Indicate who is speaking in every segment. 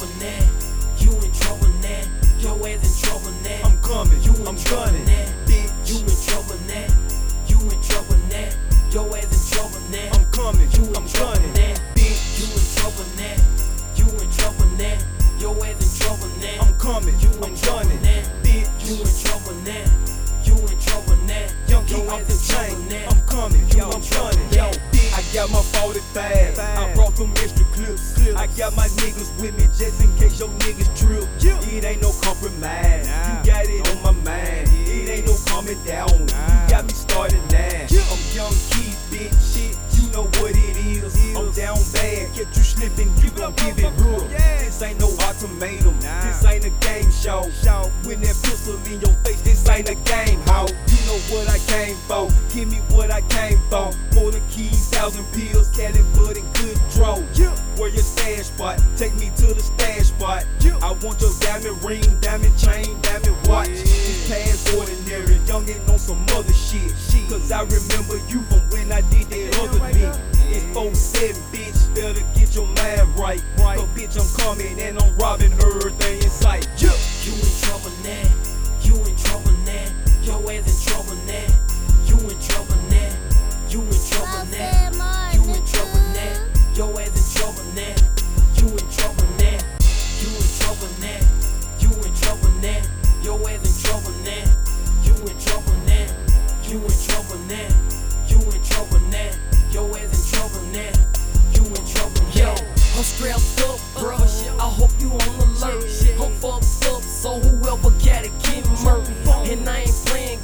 Speaker 1: trouble now. You in trouble now. Your ass in trouble now. I'm
Speaker 2: coming. You I'm coming. You
Speaker 1: in trouble now. You in trouble now. Your ass in trouble now. I'm
Speaker 2: coming. You in I'm gunning.
Speaker 1: Now. You in trouble now. You in trouble now. Your ass in trouble now. I'm
Speaker 2: coming. You in I'm gunning. You
Speaker 1: in trouble now. You in trouble now. Young King off the chain. I'm
Speaker 2: coming. You I'm gunning. Yo. I got my 40 thing got my niggas with me just in case your niggas trip. It ain't no compromise. You got it on my mind. It ain't no calming down. You got me started now. I'm young kid, bitch. Shit, you know what it is. I'm down bad. Kept you slipping. You gon' give it real. This ain't no ultimatum. This ain't a game show. With that pistol in your face, this ain't a game, ho. You know what I came for. Give me what I came for. More than keys, thousand pills, Cali Cause I remember you from when I did that other bit. It's 4-7, bitch. Better get your mind right. Cause bitch, I'm coming and I'm robbing everything in sight. Yeah.
Speaker 1: You in trouble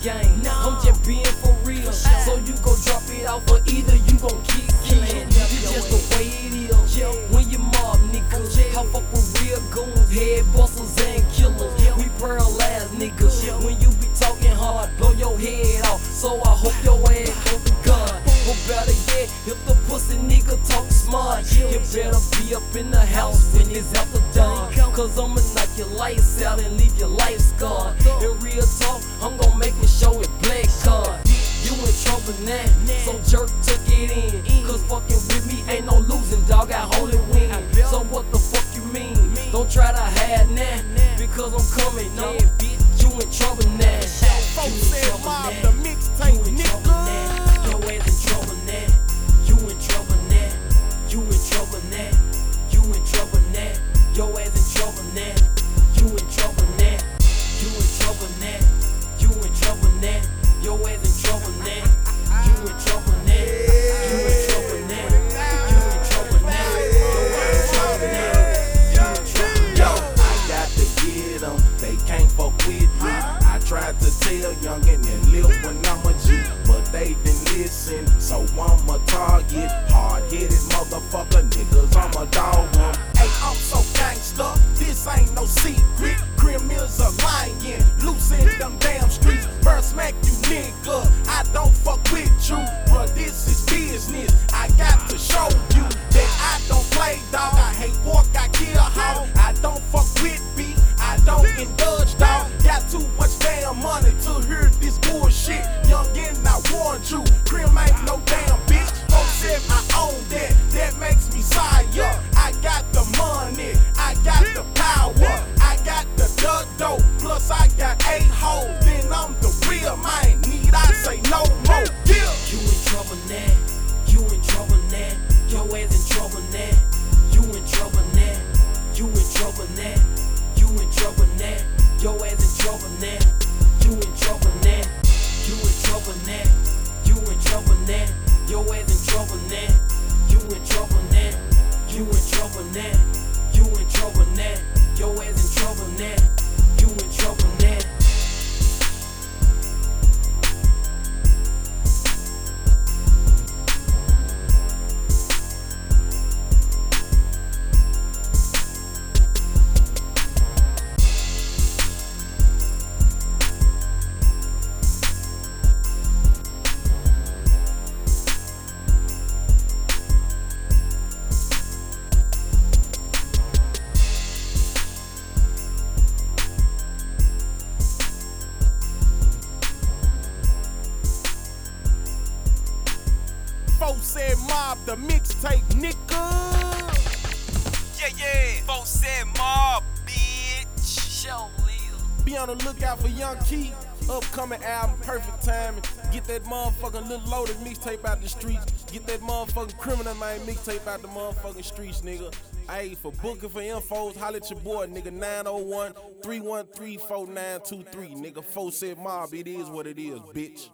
Speaker 1: playing. I'm just being for real. So you gon' drop it out for either you gon' kick it. It's just the way it is. When you mob niggas, I fuck with real goons, head busters and killers. We paralyzed niggas. When you be talking hard, blow your head off. So I hope your ass go to God. Or better yet, if the pussy nigga talk smart, you better be up in the house when it's after dawn. Cause I'ma knock your lights out and leave your life scarred. In real talk, I'm gon' make me show it black card. You in trouble now, so jerk took it in. Cause fucking with me ain't no losing, dog. I hold it win. So what the fuck you mean? Don't try to hide now, because I'm coming. Yeah, bitch, you in trouble now. You in said trouble now. the
Speaker 3: mixtape, You in trouble now. Tried to tell youngin' and live when I'm a G, but they didn't listen. So I'm a target, hard headed motherfucker, niggas, I'm a dog. Hey, I'm so gangsta,
Speaker 1: now.
Speaker 3: Folks said mob the mixtape, nigga. Yeah,
Speaker 4: yeah. Folks said mob, bitch.
Speaker 1: Show Lil.
Speaker 3: Be on the lookout for Young Key. Upcoming album, perfect timing. Get that motherfucking little loaded mixtape out the streets. Get that motherfucking criminal man mixtape out the motherfucking streets, nigga. Hey, for booking for infos, holler at your boy, nigga. 901 313 4923. Nigga, 4 said mob, it is what it is, bitch.